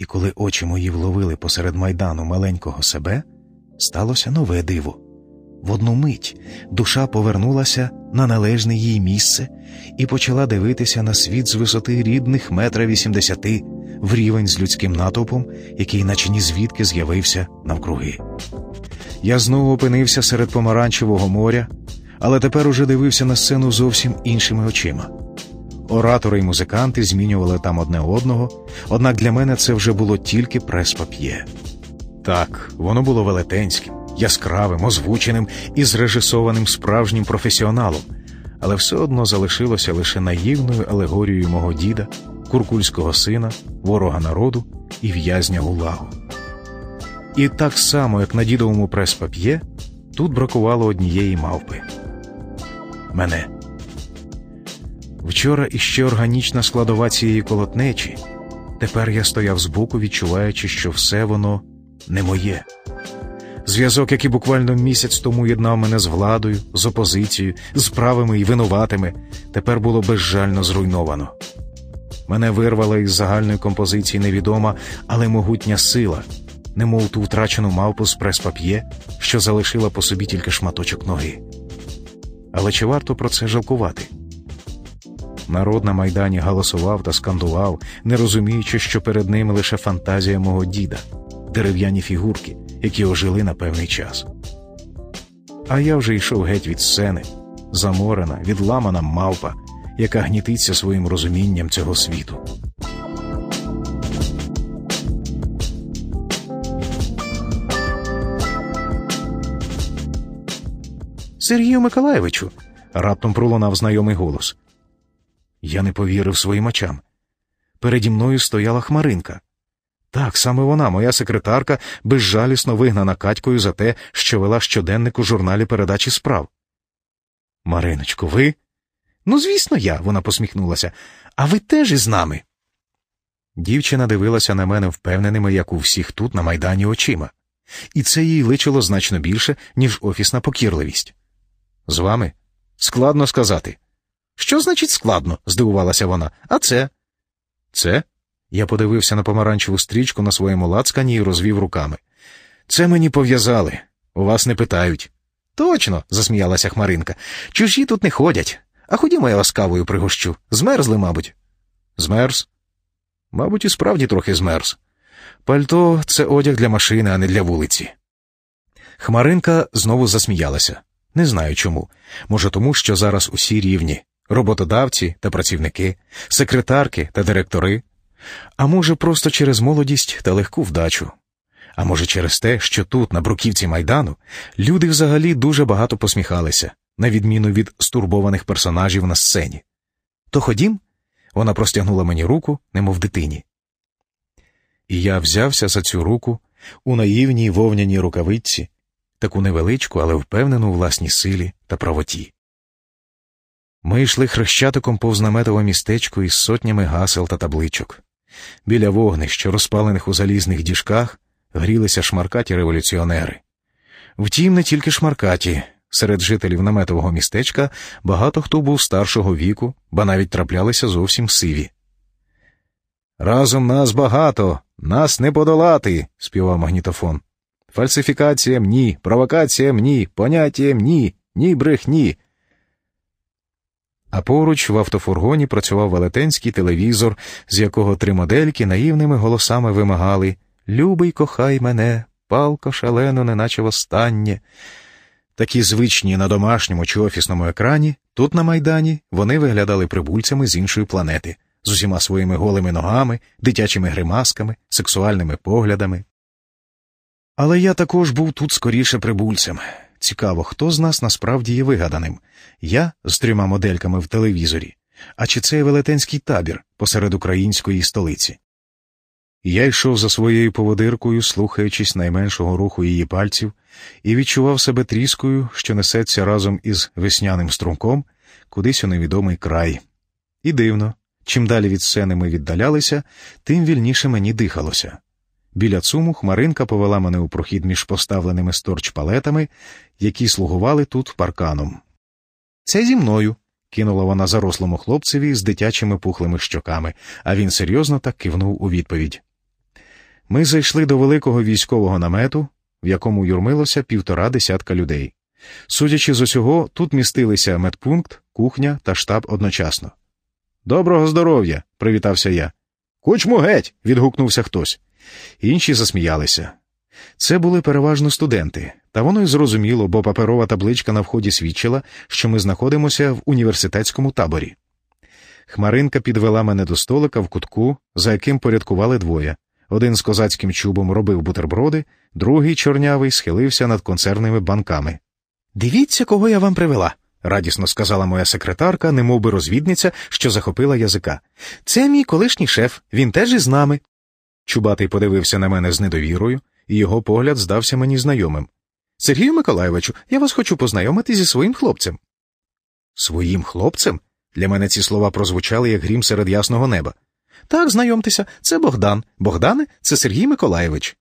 І коли очі мої вловили посеред майдану маленького себе, сталося нове диво. В одну мить душа повернулася на належне їй місце і почала дивитися на світ з висоти рідних метра вісімдесяти в рівень з людським натовпом, який, наче ні звідки з'явився навкруги. Я знову опинився серед помаранчевого моря, але тепер уже дивився на сцену зовсім іншими очима. Оратори і музиканти змінювали там одне одного, однак для мене це вже було тільки прес-пап'є. Так, воно було велетенським, яскравим, озвученим і зрежисованим справжнім професіоналом, але все одно залишилося лише наївною алегорією мого діда, куркульського сина, ворога народу і в'язня гулагу. І так само, як на дідовому прес-пап'є, тут бракувало однієї мавпи мене. Вчора іще органічна складова цієї колотнечі. Тепер я стояв збоку, відчуваючи, що все воно не моє. Зв'язок, який буквально місяць тому єднав мене з владою, з опозицією, з правими і винуватими, тепер було безжально зруйновано. Мене вирвала із загальної композиції невідома, але могутня сила, немов ту втрачену мавпу з прес-пап'є, що залишила по собі тільки шматочок ноги. Але чи варто про це жалкувати? Народ на майдані галасував та скандував, не розуміючи, що перед ним лише фантазія мого діда, дерев'яні фігурки, які ожили на певний час. А я вже йшов геть від сцени, заморена, відламана мавпа, яка гнітиться своїм розумінням цього світу. Сергію Миколаєвичу, раптом пролунав знайомий голос. Я не повірив своїм очам. Переді мною стояла хмаринка. Так, саме вона, моя секретарка, безжалісно вигнана Катькою за те, що вела щоденник у журналі передачі справ. Мариночко, ви? Ну, звісно, я, вона посміхнулася. А ви теж із нами. Дівчина дивилася на мене впевненими, як у всіх тут на майдані очима, і це їй личило значно більше, ніж офісна покірливість. З вами? Складно сказати. Що значить складно? здивувалася вона. А це? Це? Я подивився на помаранчеву стрічку на своєму лацкані і розвів руками. Це мені пов'язали. У вас не питають. Точно, засміялася Хмаринка. Чужі тут не ходять. А ходімо я вас кавою пригощу. Змерзли, мабуть. Змерз? Мабуть, і справді трохи змерз. Пальто це одяг для машини, а не для вулиці. Хмаринка знову засміялася. Не знаю чому. Може, тому що зараз усі рівні роботодавці та працівники, секретарки та директори, а може, просто через молодість та легку вдачу. А може, через те, що тут, на бруківці майдану, люди взагалі дуже багато посміхалися, на відміну від стурбованих персонажів на сцені. То ходім, вона простягнула мені руку, немов дитині. І я взявся за цю руку у наївній вовняній рукавиці, таку невеличку, але впевнену у власній силі та правоті. Ми йшли хрещатиком повз наметове містечко із сотнями гасел та табличок. Біля вогнищ, розпалених у залізних діжках, грілися шмаркаті революціонери. Втім, не тільки шмаркаті. Серед жителів наметового містечка багато хто був старшого віку, ба навіть траплялися зовсім сиві. Разом нас багато, нас не подолати, співав магнітофон. Фальсифікаціям ні, провокаціям ні, поняттям ні, ні брехні. А поруч в автофургоні працював велетенський телевізор, з якого три модельки наївними голосами вимагали Любий, кохай мене, палко шалено, неначе востаннє. Такі звичні на домашньому чи офісному екрані, тут на майдані вони виглядали прибульцями з іншої планети, з усіма своїми голими ногами, дитячими гримасками, сексуальними поглядами. Але я також був тут скоріше прибульцем. Цікаво, хто з нас насправді є вигаданим я з трьома модельками в телевізорі, а чи це велетенський табір посеред української столиці. Я йшов за своєю поводиркою, слухаючись найменшого руху її пальців, і відчував себе тріскою, що несеться разом із весняним струмком кудись у невідомий край. І дивно, чим далі від сцени ми віддалялися, тим вільніше мені дихалося. Біля цуму хмаринка повела мене у прохід між поставленими сторч палетами, які слугували тут парканом. Це зі мною, кинула вона зарослому хлопцеві з дитячими пухлими щоками, а він серйозно так кивнув у відповідь. Ми зайшли до великого військового намету, в якому юрмилося півтора десятка людей. Судячи з усього, тут містилися медпункт, кухня та штаб одночасно. Доброго здоров'я! привітався я. Кучму геть. відгукнувся хтось. Інші засміялися. Це були переважно студенти, та воно й зрозуміло, бо паперова табличка на вході свідчила, що ми знаходимося в університетському таборі. Хмаринка підвела мене до столика в кутку, за яким порядкували двоє. Один з козацьким чубом робив бутерброди, другий чорнявий схилився над консервними банками. Дивіться, кого я вам привела, радісно сказала моя секретарка, немовби розвідниця, що захопила язика. Це мій колишній шеф, він теж із нами. Чубатий подивився на мене з недовірою, і його погляд здався мені знайомим. Сергію Миколайовичу, я вас хочу познайомити зі своїм хлопцем. Своїм хлопцем? Для мене ці слова прозвучали як грім серед ясного неба. Так, знайомтеся, це Богдан. Богдане, це Сергій Миколайович.